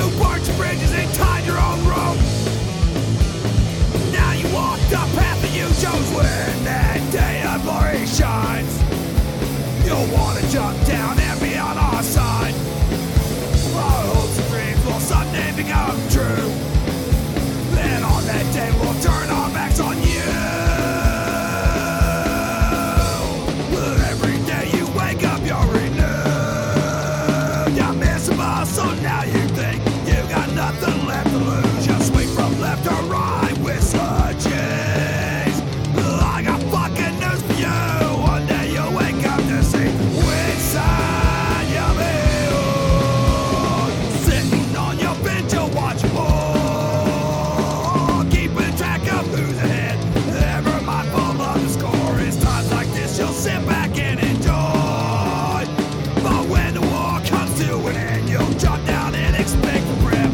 You burnt your bridges and tied your own rope. Now you walk the path that you chose when that day of glory shines, you'll wanna jump down and be